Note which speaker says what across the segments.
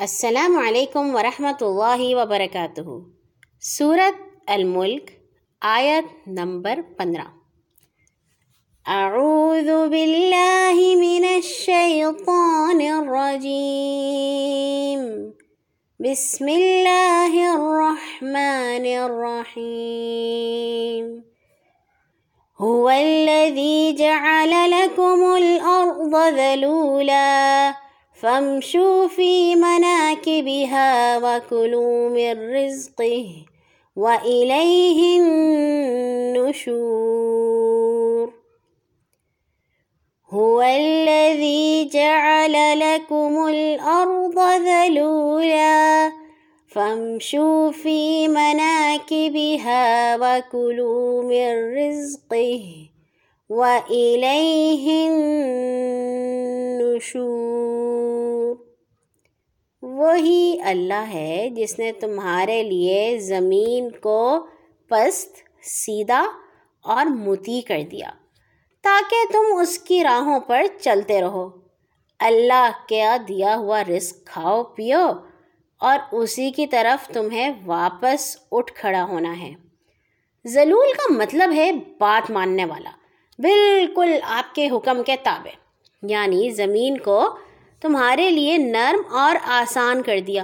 Speaker 1: السلام علیکم ورحمۃ اللہ وبرکاتہ سورت الملک آیت نمبر پندرہ اعوذ باللہ من الشیطان الرجیم بسم اللہ الرحمن الرحیم هو الذي جعل لكم الارض ذلولا فامشوا في مناكبها وكلوا من رزقه وإليه النشور هو الذي جعل لكم الأرض ذلولا فامشوا في مناكبها وكلوا من رزقه وإليه النشور وہی اللہ ہے جس نے تمہارے لیے زمین کو پست سیدھا اور متی کر دیا تاکہ تم اس کی راہوں پر چلتے رہو اللہ کیا دیا ہوا رزق کھاؤ پیو اور اسی کی طرف تمہیں واپس اٹھ کھڑا ہونا ہے زلول کا مطلب ہے بات ماننے والا بالکل آپ کے حکم کے تابع یعنی زمین کو تمہارے لیے نرم اور آسان کر دیا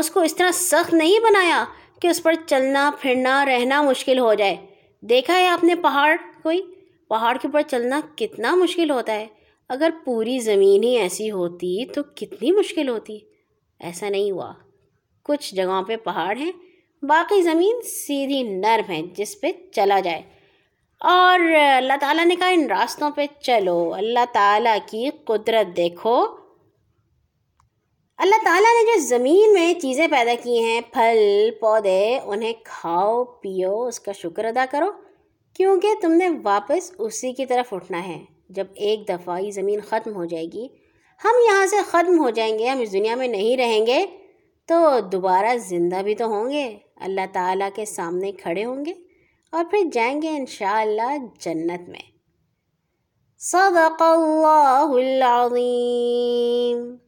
Speaker 1: اس کو اس طرح سخت نہیں بنایا کہ اس پر چلنا پھرنا رہنا مشکل ہو جائے دیکھا ہے آپ نے پہاڑ کوئی پہاڑ کے اوپر چلنا کتنا مشکل ہوتا ہے اگر پوری زمین ہی ایسی ہوتی تو کتنی مشکل ہوتی ایسا نہیں ہوا کچھ جگہوں پہ پہاڑ ہیں باقی زمین سیدھی نرم ہے جس پہ چلا جائے اور اللہ تعالیٰ نے کہا ان راستوں پہ چلو اللہ تعالیٰ کی قدرت دیکھو اللہ تعالیٰ نے جو زمین میں چیزیں پیدا کی ہیں پھل پودے انہیں کھاؤ پیو اس کا شکر ادا کرو کیونکہ تم نے واپس اسی کی طرف اٹھنا ہے جب ایک دفعہ یہ زمین ختم ہو جائے گی ہم یہاں سے ختم ہو جائیں گے ہم اس دنیا میں نہیں رہیں گے تو دوبارہ زندہ بھی تو ہوں گے اللہ تعالیٰ کے سامنے کھڑے ہوں گے اور پھر جائیں گے انشاءاللہ جنت میں صدق اللہ العظیم